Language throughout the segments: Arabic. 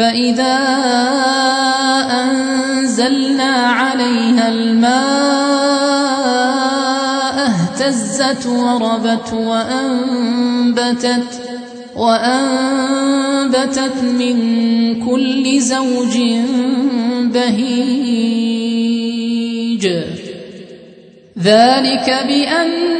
فإذا أنزلنا عليها الماء اهتزت وربت وأنبتت وأنبتت من كل زوج بهيج. ذلك بأن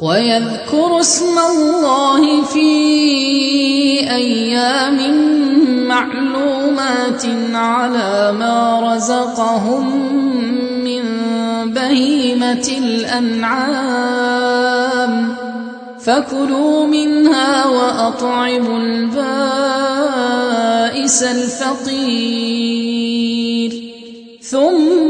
ويذكروا اسم الله في أيام معلومات على ما رزقهم من بهيمة الأنعام. فكلوا منها وأطعموا البائس الفقير. ثم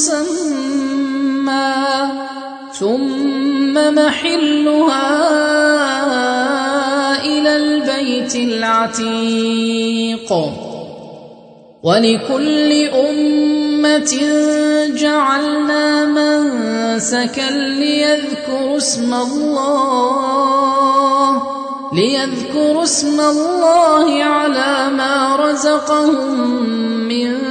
مسمى ثم محلها إلى البيت العتيق. ولكل أمة جعلنا منسكا ليذكروا اسم الله ليذكروا اسم الله على ما رزقهم من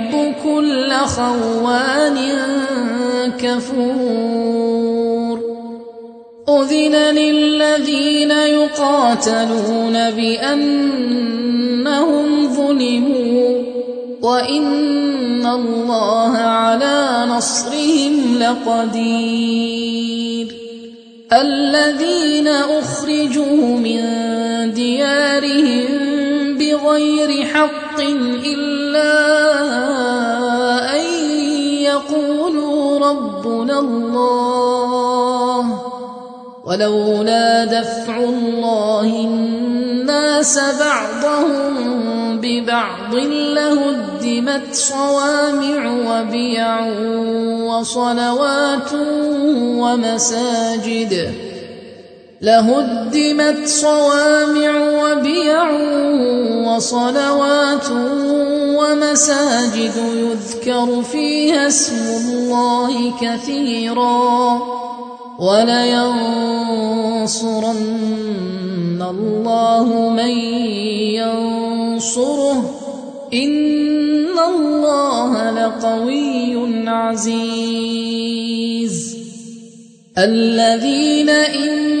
كل خوان كفور أذن للذين يقاتلون بأنهم ظلموا وإن الله على نصرهم لقدير الذين أخرجوا من ديارهم بغير حق إلا يقولوا ربنا الله ولولا دفع الله الناس بعضهم ببعض لهدمت صوامع وبيع وصلوات ومساجد لهدمت صوامع وبيع وصلوات ومساجد يذكر فيها اسم الله كثيرا ولينصرن الله من ينصره إن الله لقوي عزيز الذين إن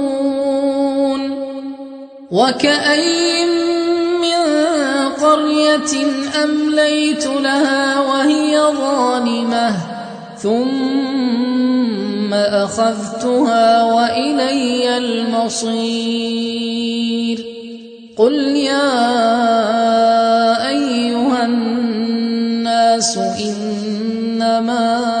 وكأي من قرية أمليت لها وهي ظالمة ثم أخذتها وإلي المصير قل يا أيها الناس إنما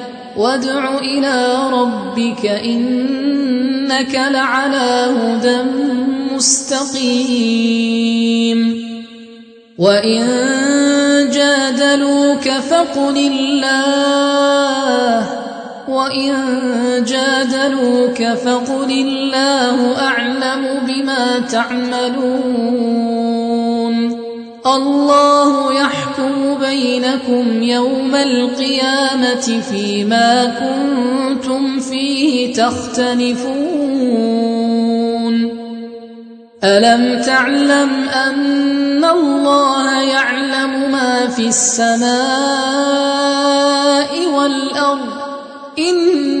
وادع إلى ربك إنك لعلى هدى مستقيم. وإن جادلوك فقل الله وإن جادلوك فقل الله أعلم بما تعملون. الله يحكم بينكم يوم القيامة فيما كنتم فيه تختلفون ألم تعلم أن الله يعلم ما في السماء والأرض إن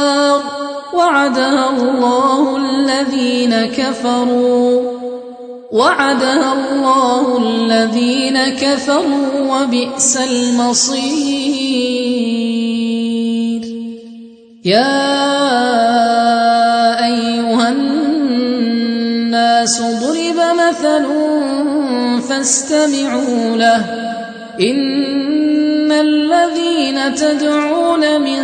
وعدها الله الذين كفروا. وعدها الله الذين كفروا وبئس المصير. يا أيها الناس ضرب مثل فاستمعوا له. إن الذين تدعون من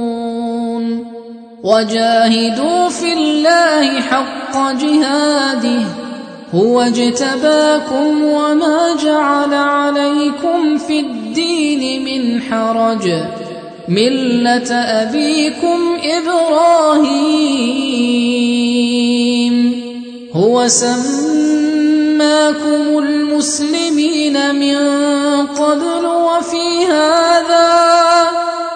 وجاهدوا في الله حق جهاده. هو اجتباكم وما جعل عليكم في الدين من حرج. ملة أبيكم إبراهيم. هو سماكم المسلمين من قبل وفي هذا